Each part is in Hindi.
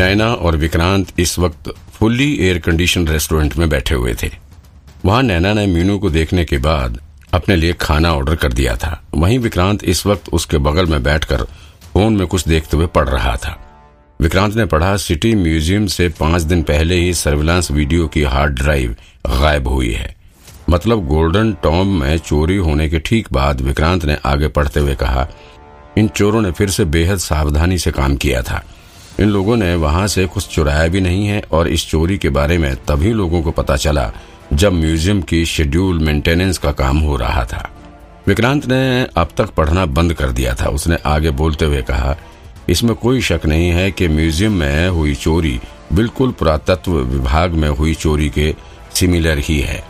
नैना और विक्रांत इस वक्त फुल्ली एयर कंडीशन रेस्टोरेंट में बैठे हुए थे। वहाँ नैना ने मीनू को देखने के बाद अपने लिए खाना ऑर्डर कर दिया था। वहीं विक्रांत इस वक्त उसके बगल में बैठकर फ़ोन में कुछ देखते हुए पढ़ रहा था। विक्रांत ने पढ़ा, सिटी म्यूज़ियम से पाँच दिन पहले ही सर्विलांस वीडियो की हार्ड ड्राइव गायब हुई है। मतलब गोल्डन टॉम में चोरी होने के ठीक बाद विक्रांत ने आगे पढ़ते हुए कहा, इन चोरों ने फिर से बेहद सावधानी से काम किया था। इन लोगों ने वहाँ से कुछ चुराया भी नहीं है और इस चोरी के बारे में तभी लोगों को पता चला जब म्यूज़ियम की शेड्यूल मेंटेनेंस का काम हो रहा था। विक्रांत ने अब तक पढ़ना बंद कर दिया था। उसने आगे बोलते हुए कहा, इसमें कोई शक नहीं है कि म्यूज़ियम में हुई चोरी बिल्कुल पुरातत्व विभाग में हुई चोरी के सिमिलर ही है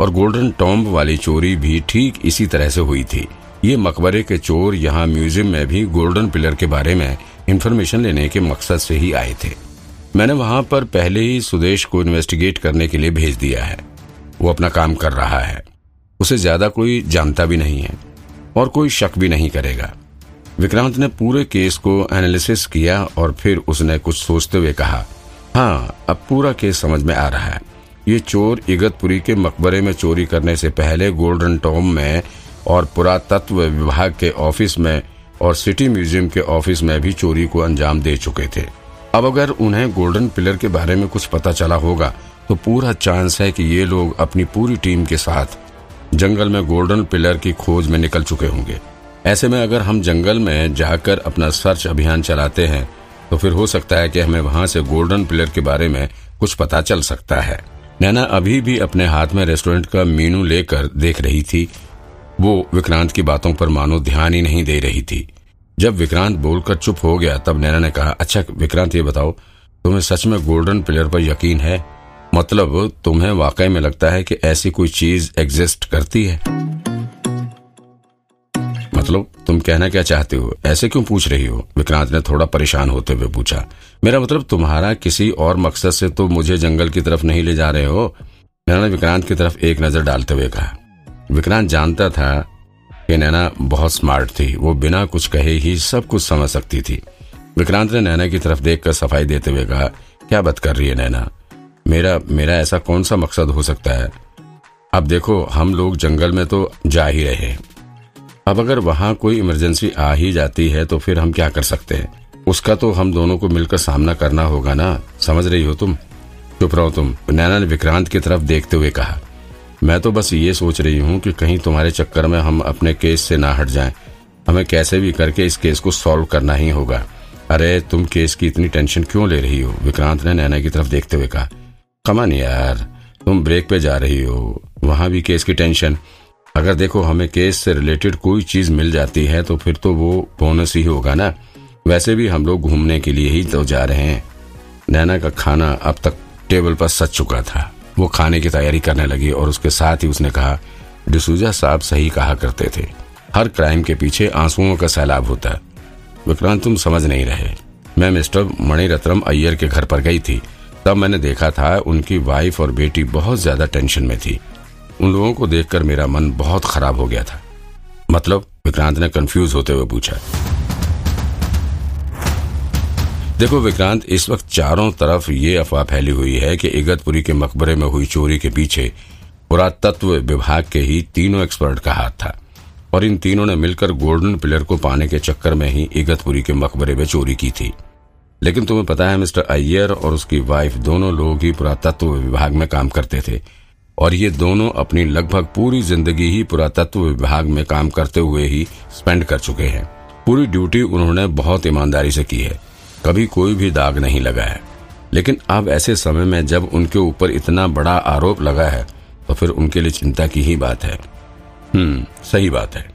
और गोल्डन टॉम्ब वाली चोरी भी ठीक इसी तरह से हुई थी। ये मकबरे के चोर यहाँ म्यूज़ियम में भी गोल्डन पिलर के बारे में इंफॉर्मेशन लेने के मकसद से ही आए थे। मैंने वहाँ पर पहले ही सुदेश को इन्वेस्टिगेट करने के लिए भेज दिया है। वो अपना काम कर रहा है। उसे ज़्यादा कोई जानता भी नहीं है और कोई शक भी नहीं करेगा। विक्रांत ने पूरे केस को एनालिसिस किया और फिर उसने कुछ सोचते हुए कहा हाँ अब पूरा केस समझ में आ रहा है। ये चोर इगतपुरी के मकबरे में चोरी करने से पहले गोल्डन टॉम में और पुरातत्व विभाग के ऑफ़िस में और सिटी म्यूज़ियम के ऑफ़िस में भी चोरी को अंजाम दे चुके थे। अब अगर उन्हें गोल्डन पिलर के बारे में कुछ पता चला होगा तो पूरा चांस है कि ये लोग अपनी पूरी टीम के साथ जंगल में गोल्डन पिलर की खोज में निकल चुके होंगे। ऐसे में अगर हम जंगल में जाकर अपना सर्च अभियान चलाते हैं तो फिर हो सकता है कि हमें वहाँ से गोल्डन पिलर के बारे में कुछ पता चल सकता है। नैना अभी भी अपने हाथ में रेस्टोरेंट का मीनू लेकर देख रही थी वो विक्रांत की बातों पर मानो ध्यान ही नहीं दे रही थी। जब विक्रांत बोलकर चुप हो गया, तब नैना ने कहा अच्छा विक्रांत, ये बताओ, तुम्हें सच में गोल्डन पिलर पर यकीन है? मतलब तुम्हें वाकई में लगता है कि ऐसी कोई चीज़ एग्जिस्ट करती है? मतलब तुम कहना क्या चाहते हो? ऐसे क्यों पूछ रही हो? विक्रांत ने थोड़ा परेशान होते हुए पूछा, मेरा मतलब तुम्हारा किसी और मकसद से तो मुझे जंगल की तरफ़ नहीं ले जा रहे हो? नैना ने विक्रांत की तरफ़ एक नज़र डालते हुए कहा विक्रांत जानता था कि नैना बहुत स्मार्ट थी। वो बिना कुछ कहे ही सब कुछ समझ सकती थी। विक्रांत ने नैना की तरफ़ देखकर सफ़ाई देते हुए कहा, क्या बात कर रही है नैना? मेरा मेरा ऐसा कौन सा मकसद हो सकता है? अब देखो, हम लोग जंगल में तो जा ही रहे अब अगर वहाँ कोई इमरजेंसी आ ही जाती है तो फिर हम क्या कर सकते हैं? उसका तो हम दोनों को मिलकर सामना करना होगा ना? समझ रही हो तुम? चुप रहो तुम। नैना ने विक्रांत की तरफ़ देखते हुए कहा मैं तो बस ये सोच रही हूँ कि कहीं तुम्हारे चक्कर में हम अपने केस से ना हट जाएँ। हमें कैसे भी करके इस केस को सॉल्व करना ही होगा। अरे, तुम केस की इतनी टेंशन क्यों ले रही हो? विक्रांत ने नैना की तरफ़ देखते हुए कहा कमान यार, तुम ब्रेक पे जा रही हो। वहाँ भी केस की टेंशन। अगर देखो, हमें केस से रिलेटेड कोई चीज़ मिल जाती है तो फिर तो वो बोनस ही होगा ना। वैसे भी हम लोग घूमने के लिए ही तो जा रहे हैं। नैना का खाना अब तक टेबल पर सच चुका था। वो खाने की तैयारी करने लगी और उसके साथ ही उसने कहा, डिसूजा साहब सही कहा करते थे। हर क्राइम के पीछे आंसुओं का सैलाब होता। है विक्रांत, तुम समझ नहीं रहे। मैं मिस्टर मणिरत्नम अय्यर के घर पर गई थी। तब मैंने देखा था उनकी वाइफ और बेटी बहुत ज़्यादा टेंशन में थी। उन लोगों को देखकर मेरा मन बहुत खराब हो गया था। मतलब विक्रांत ने कंफ्यूज होते हुए पूछा देखो विक्रांत, इस वक्त चारों तरफ़ ये अफवाह फैली हुई है कि इगतपुरी के मकबरे में हुई चोरी के पीछे पुरातत्व विभाग के ही तीनों एक्सपर्ट का हाथ था और इन तीनों ने मिलकर गोल्डन पिलर को पाने के चक्कर में ही इगतपुरी के मकबरे में चोरी की थी। लेकिन तुम्हें पता है, मिस्टर अय्यर और उसकी वाइफ दोनों लोग ही पुरातत्व विभाग में काम करते थे और ये दोनों अपनी लगभग पूरी ज़िंदगी ही पुरातत्व विभाग में काम करते हुए ही स्पेंड कर चुके हैं। पूरी ड्यूटी उन्होंने बहुत ईमानदारी से की है। कभी कोई भी दाग नहीं लगा है। लेकिन अब ऐसे समय में जब उनके ऊपर इतना बड़ा आरोप लगा है तो फिर उनके लिए चिंता की ही बात है। हम्म सही बात है।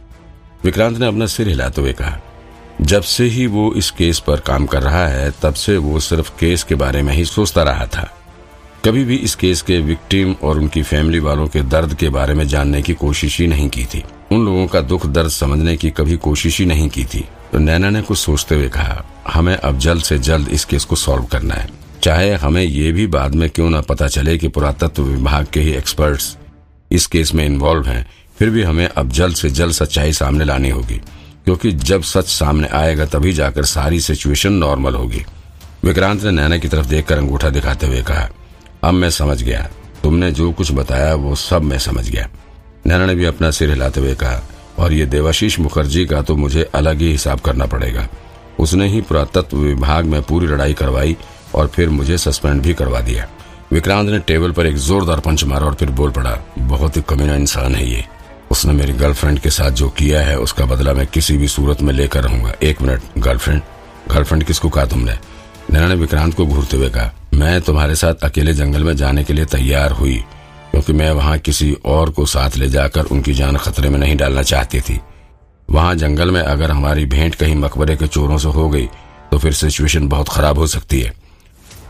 विक्रांत ने अपना सिर हिलाते हुए कहा, जब से ही वो इस केस पर काम कर रहा है, तब से वो सिर्फ़ केस के बारे में ही सोचता रहा था। कभी भी इस केस के विक्टिम और उनकी फैमिली वालों के दर्द के बारे में जानने की कोशिश ही नहीं की थी। उन लोगों का दुख दर्द समझने की कभी कोशिश ही नहीं की थी। तो नैना ने कुछ सोचते हुए कहा, हमें अब जल्द से जल्द इस केस को सॉल्व करना है। चाहे हमें ये भी बाद में क्यों न पता चले कि पुरातत्व विभाग के ही एक्सपर्ट्स इस केस में इन्वॉल्व हैं, फिर भी हमें अब जल्द से जल्द सच्चाई सामने लानी होगी। क्योंकि जब सच सामने आएगा, तभी जाकर सारी सिचुएशन नॉर्मल होगी। विक्रांत ने नैना की तरफ़ देखकर अंगूठा दिखाते हुए कहा, अब मैं समझ गया। तुमने जो कुछ बताया, वो सब मैं समझ गया। नैना ने भी अपना सिर हिलाते हुए कहा, और ये देवाशीष मुखर्जी का तो मुझे अलग ही हिसाब करना पड़ेगा। उसने ही पुरातत्व विभाग में पूरी लड़ाई करवाई और फिर मुझे सस्पेंड भी करवा दिया। विक्रांत ने टेबल पर एक जोरदार पंच मारा और फिर बोल पड़ा, बहुत ही कमीना इंसान है ये। उसने मेरी गर्लफ्रेंड के साथ जो किया है, उसका बदला मैं किसी भी सूरत में लेकर रहूँगा एक मिनट, गर्लफ्रेंड गर्लफ्रेंड किसको कहा तुमने? नैना ने विक्रांत को घूरते हुए कहा, मैं तुम्हारे साथ अकेले जंगल में जाने के लिए तैयार हुई क्योंकि मैं वहाँ किसी और को साथ ले जाकर उनकी जान खतरे में नहीं डालना चाहती थी। वहाँ जंगल में अगर हमारी भेंट कहीं मकबरे के चोरों से हो गई तो फिर सिचुएशन बहुत खराब हो सकती है।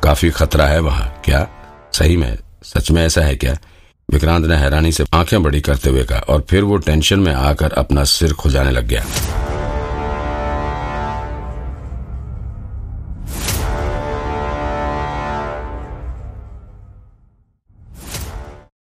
काफ़ी खतरा है वहाँ, क्या? सही में? सच में ऐसा है क्या? विक्रांत ने हैरानी से आँखें बड़ी करते हुए कहा, और फिर वो टेंशन में आकर अपना सिर खुजाने लग गया।